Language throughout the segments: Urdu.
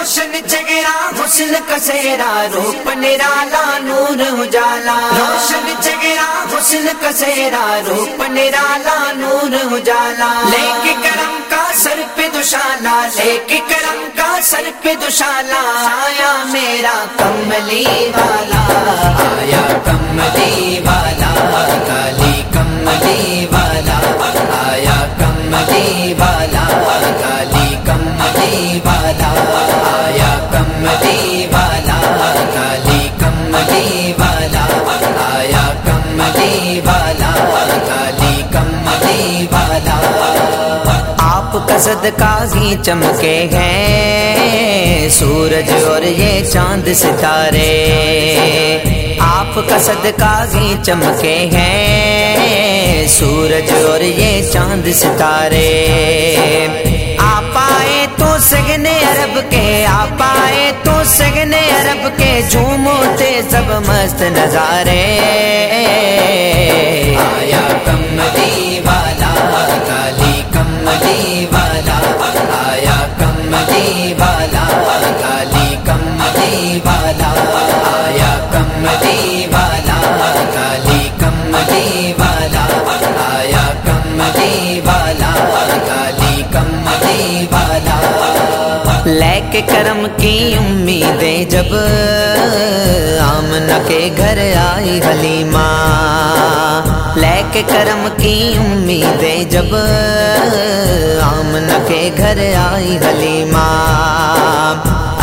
روشن جگرا، حسن کسیرا روپ نرالا نور اجالا۔ روشن جگرا، حسن کسیرا روپ نرالا نور اجالا۔ لے کے کرم کا سر پہ دشالا، لے کے کرم کا سر پہ دشالا۔ آیا میرا کملی والا۔ آیا کملی والا۔ کملی والا کالی کملی والا آیا کملی والا کالی کملی والا آپ کا صدقہ ہی چمکے ہیں سورج اور یہ چاند ستارے آپ کا صدقہ ہی چمکے ہیں سورج اور یہ چاند ستارے آپ کے آپ آئے تو سگنے عرب کے جھوموتے سب مست نظارے۔ آیا کملی جی والا، کالی کملی جی والا۔ آیا کملی جی والا، کالی کملی والا۔ آیا کملی والا، کالی کملی والا۔ آیا کملی والا، کالی کملی والا۔ لے کے کرم کی امیدیں جب آمنہ کے گھر آئی حلیمہ لے کے کرم کی امیدیں جب آمنہ کے گھر آئی حلیمہ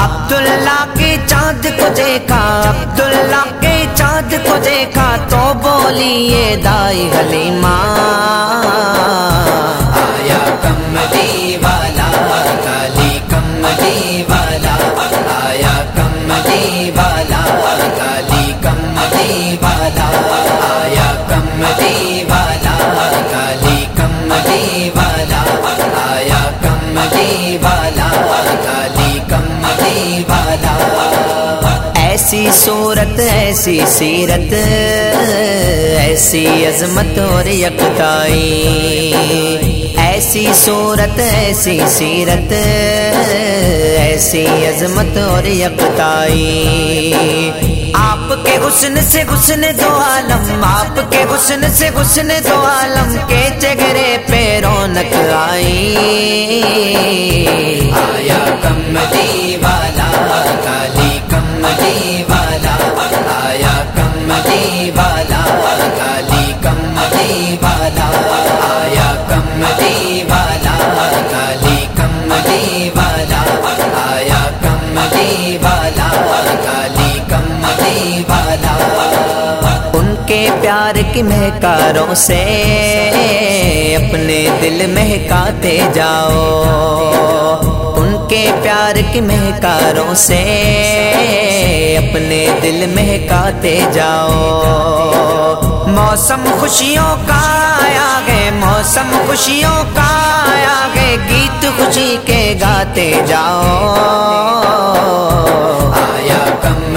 عبداللہ کے چاند کو دیکھا، عبداللہ کے چاند کو دیکھا تو بولی یہ دائی حلیمہ آیا کملی کملی والا کالی کملی والا آیا کملی والا کالی کملی والا ایسی صورت ایسی سیرت ایسی عظمت اور یکتائی ایسی صورت ایسی سیرت ایسی عظمت اور یکتائی آپ کے حسن سے حسن دو عالم آپ کے حسن سے حسن دو عالم کے چہرے پہ رونق آئی آیا کملی والا کالی کملی والا آیا کملی والا کالی کملی والا آیا کملی والا کالی کملی والا آیا کملی والا کالی والا ان کے پیار کی مہکاروں سے اپنے دل مہکاتے جاؤ. ان کے پیار کی مہکاروں سے اپنے دل مہکاتے جاؤ. موسم خوشیوں کا آیا ہے، موسم خوشیوں کا آیا ہے، گیت خوشی کے گاتے جاؤ. آیا کملی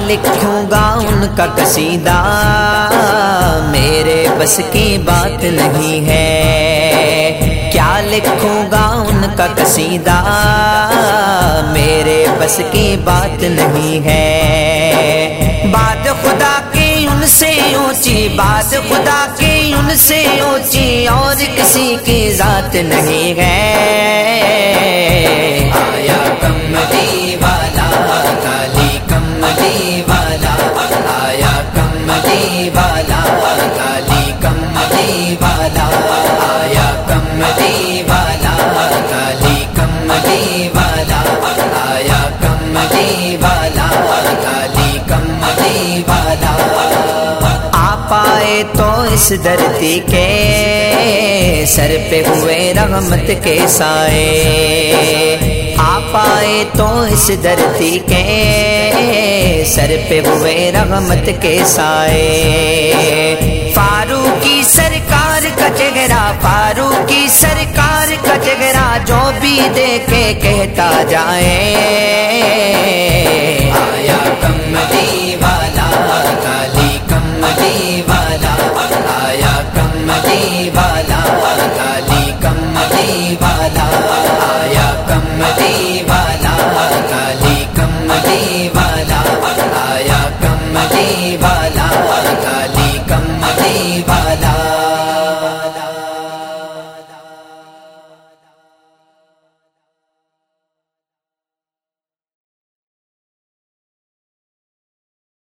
لکھوں گا ان کا قصیدہ۔ میرے بس کی بات نہیں ہے۔ کیا لکھوں گا ان کا قصیدہ؟ میرے بس کی بات نہیں ہے۔ بات خدا کی ان سے اونچی، بات خدا کی ان سے اونچی، اور کسی کی ذات نہیں ہے۔ کملی والا کالی کملی والا آیا کم کملی والا کالی کملی والا آیا کم کملی والا کالی کملی والا آپ آئے تو اس دھرتی کے سر پہ ہوئے رحمت کے سائے۔ پائے تو اس درتی کے سر پہ ہوئے رحمت کے سائے۔ فاروقی سرکار کا چہرہ، فاروقی سرکار کا چہرہ جو بھی دیکھے کہتا جائے۔